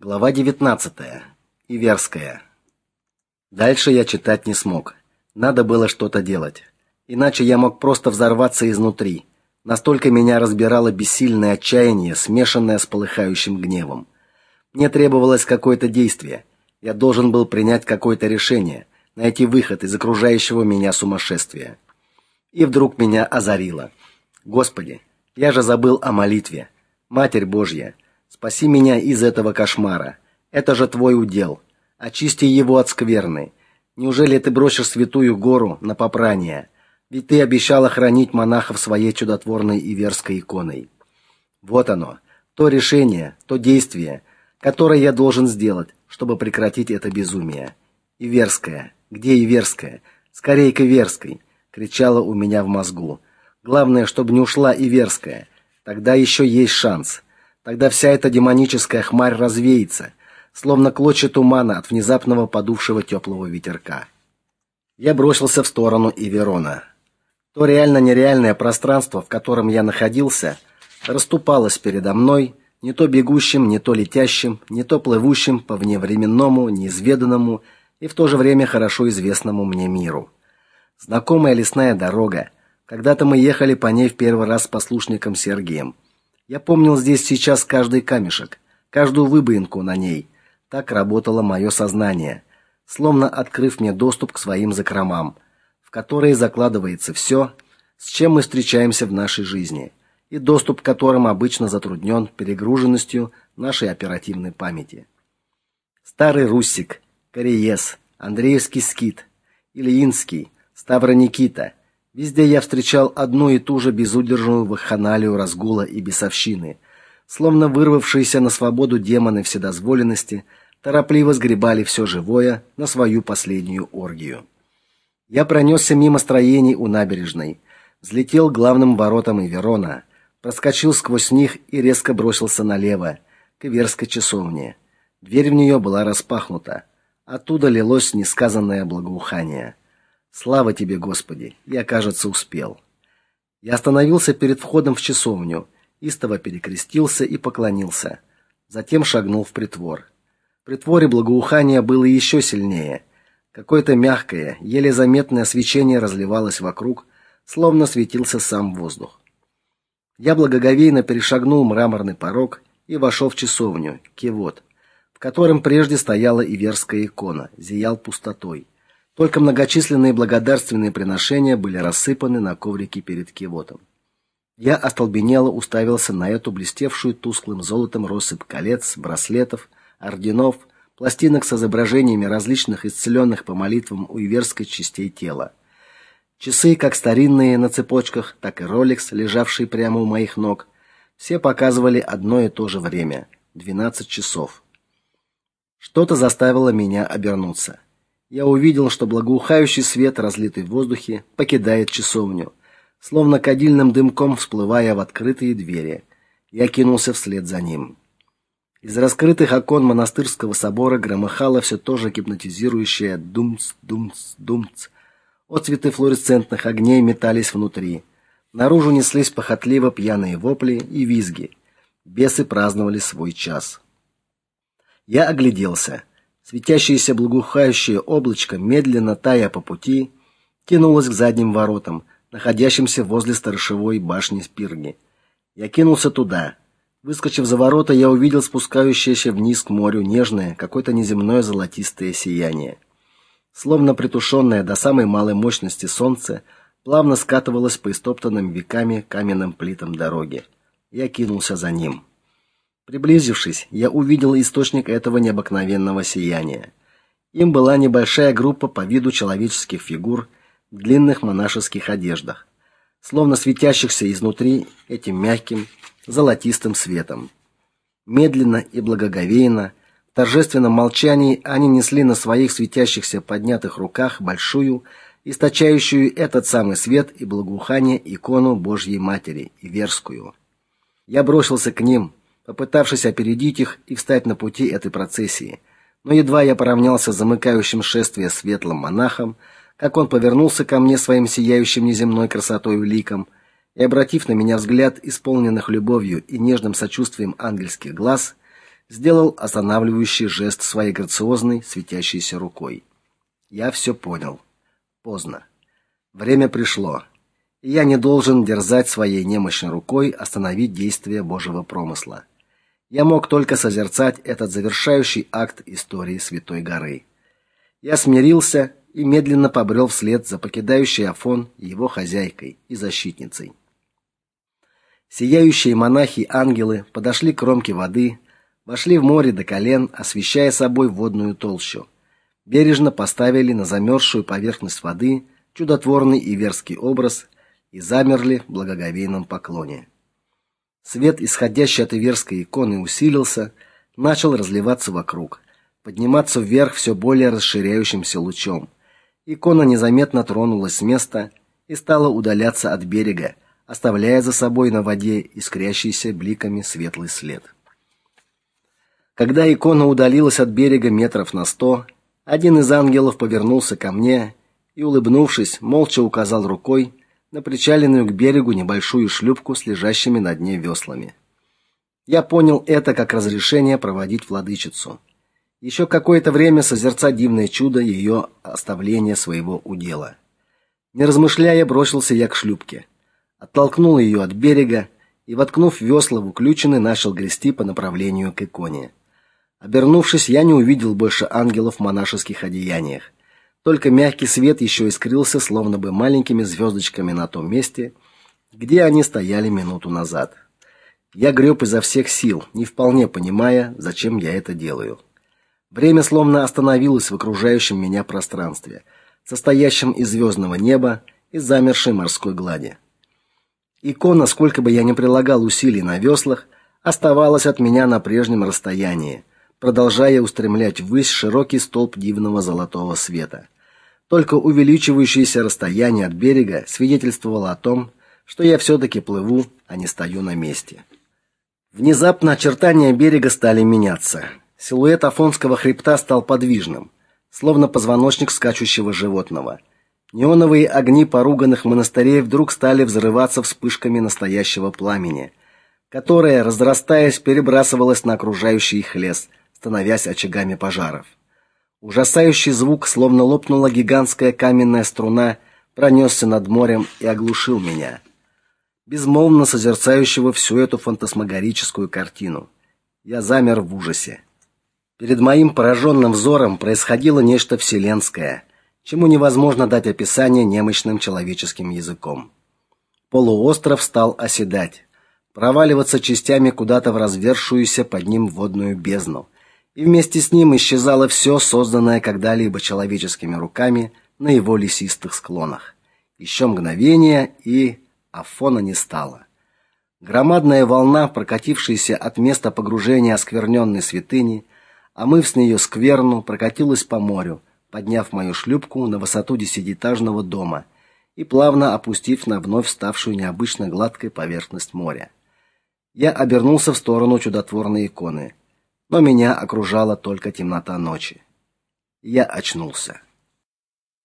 Глава 19. Иверская. Дальше я читать не смог. Надо было что-то делать. Иначе я мог просто взорваться изнутри. Настолько меня разбирало бессильное отчаяние, смешанное с полыхающим гневом. Мне требовалось какое-то действие. Я должен был принять какое-то решение, найти выход из окружающего меня сумасшествия. И вдруг меня озарило. Господи, я же забыл о молитве. Матерь Божья, Спаси меня из этого кошмара. Это же твой удел. Очисти его от скверны. Неужели ты бросишь святую гору на попрание? Ведь ты обещала хранить монахов своей чудотворной иверской иконой. Вот оно, то решение, то действие, которое я должен сделать, чтобы прекратить это безумие. Иверская, где Иверская? Скорей к Иверской, кричала у меня в мозгу. Главное, чтобы не ушла Иверская. Тогда еще есть шанс. Тогда вся эта демоническая хмарь развеется, словно клочья тумана от внезапного подувшего теплого ветерка. Я бросился в сторону Иверона. То реально-нереальное пространство, в котором я находился, расступалось передо мной, не то бегущим, не то летящим, не то плывущим по вневременному, неизведанному и в то же время хорошо известному мне миру. Знакомая лесная дорога. Когда-то мы ехали по ней в первый раз с послушником Сергеем. Я помнил здесь сейчас каждый камешек, каждую выбоинку на ней. Так работало мое сознание, словно открыв мне доступ к своим закромам, в которые закладывается все, с чем мы встречаемся в нашей жизни, и доступ к которым обычно затруднен перегруженностью нашей оперативной памяти. Старый Руссик, Кореес, Андреевский скит, Ильинский, Ставроникита, Везде я встречал одну и ту же безудержную вахханалию разгула и бесовщины. Словно вырвавшиеся на свободу демоны вседозволенности торопливо сгребали все живое на свою последнюю оргию. Я пронесся мимо строений у набережной, взлетел к главным воротам Иверона, проскочил сквозь них и резко бросился налево, к Иверской часовне. Дверь в нее была распахнута. Оттуда лилось несказанное благоухание. Слава тебе, Господи. Я, кажется, успел. Я остановился перед входом в часовню, истово перекрестился и поклонился. Затем шагнул в притвор. В притворе благоухание было еще сильнее. Какое-то мягкое, еле заметное свечение разливалось вокруг, словно светился сам воздух. Я благоговейно перешагнул мраморный порог и вошел в часовню, кивот, в котором прежде стояла иверская икона, зиял пустотой. Только многочисленные благодарственные приношения были рассыпаны на коврике перед кивотом. Я остолбенело уставился на эту блестевшую тусклым золотом россыпь колец, браслетов, орденов, пластинок с изображениями различных исцеленных по молитвам у иверской частей тела. Часы, как старинные на цепочках, так и Rolex, лежавшие прямо у моих ног, все показывали одно и то же время 12 часов. Что-то заставило меня обернуться я увидел, что благоухающий свет, разлитый в воздухе, покидает часовню, словно кадильным дымком всплывая в открытые двери. Я кинулся вслед за ним. Из раскрытых окон монастырского собора громыхало все то же гипнотизирующее думц, думц, думц. Отцветы флуоресцентных огней метались внутри. Наружу неслись похотливо пьяные вопли и визги. Бесы праздновали свой час. Я огляделся. Светящееся благоухающее облачко, медленно тая по пути, кинулось к задним воротам, находящимся возле сторожевой башни Спирги. Я кинулся туда. Выскочив за ворота, я увидел спускающееся вниз к морю нежное, какое-то неземное золотистое сияние. Словно притушенное до самой малой мощности солнце, плавно скатывалось по истоптанным веками каменным плитам дороги. Я кинулся за ним. Приблизившись, я увидел источник этого необыкновенного сияния. Им была небольшая группа по виду человеческих фигур в длинных монашеских одеждах, словно светящихся изнутри этим мягким золотистым светом. Медленно и благоговейно, в торжественном молчании они несли на своих светящихся поднятых руках большую, источающую этот самый свет и благоухание икону Божьей Матери, Иверскую. Я бросился к ним, попытавшись опередить их и встать на пути этой процессии. Но едва я поравнялся с замыкающим шествие светлым монахом, как он повернулся ко мне своим сияющим неземной красотой ликом и, обратив на меня взгляд, исполненных любовью и нежным сочувствием ангельских глаз, сделал останавливающий жест своей грациозной, светящейся рукой. Я все понял. Поздно. Время пришло. И я не должен дерзать своей немощной рукой остановить действие Божьего промысла. Я мог только созерцать этот завершающий акт истории Святой горы. Я смирился и медленно побрел вслед за покидающей Афон его хозяйкой и защитницей. Сияющие монахи-ангелы подошли к кромке воды, вошли в море до колен, освещая собой водную толщу. Бережно поставили на замерзшую поверхность воды чудотворный иверский образ и замерли в благоговейном поклоне. Свет, исходящий от иверской иконы, усилился, начал разливаться вокруг, подниматься вверх все более расширяющимся лучом. Икона незаметно тронулась с места и стала удаляться от берега, оставляя за собой на воде искрящийся бликами светлый след. Когда икона удалилась от берега метров на сто, один из ангелов повернулся ко мне и, улыбнувшись, молча указал рукой на причаленную к берегу небольшую шлюпку с лежащими на дне веслами. Я понял это как разрешение проводить владычицу. Еще какое-то время созерцать дивное чудо ее оставления своего удела. Не размышляя, бросился я к шлюпке оттолкнул ее от берега и, воткнув весла в уключины, начал грести по направлению к иконе. Обернувшись, я не увидел больше ангелов в монашеских одеяниях. Только мягкий свет еще искрился, словно бы маленькими звездочками на том месте, где они стояли минуту назад. Я греб изо всех сил, не вполне понимая, зачем я это делаю. Время словно остановилось в окружающем меня пространстве, состоящем из звездного неба и замершей морской глади. Икона, сколько бы я ни прилагал усилий на веслах, оставалась от меня на прежнем расстоянии, продолжая устремлять ввысь широкий столб дивного золотого света. Только увеличивающееся расстояние от берега свидетельствовало о том, что я все таки плыву, а не стою на месте. Внезапно очертания берега стали меняться. Силуэт Афонского хребта стал подвижным, словно позвоночник скачущего животного. Неоновые огни поруганных монастырей вдруг стали взрываться вспышками настоящего пламени, которое, разрастаясь, перебрасывалось на окружающий их лес, становясь очагами пожаров. Ужасающий звук, словно лопнула гигантская каменная струна, пронесся над морем и оглушил меня, безмолвно созерцающего всю эту фантасмагорическую картину. Я замер в ужасе. Перед моим пораженным взором происходило нечто вселенское — чему невозможно дать описание немощным человеческим языком. Полуостров стал оседать, проваливаться частями куда-то в развершуюся под ним водную бездну, и вместе с ним исчезало все, созданное когда-либо человеческими руками на его лесистых склонах. Еще мгновение, и Афона не стало. Громадная волна, прокатившаяся от места погружения оскверненной святыни, омыв с нее скверну, прокатилась по морю, подняв мою шлюпку на высоту десятиэтажного дома и плавно опустив на вновь ставшую необычно гладкой поверхность моря. Я обернулся в сторону чудотворной иконы, но меня окружала только темнота ночи. Я очнулся.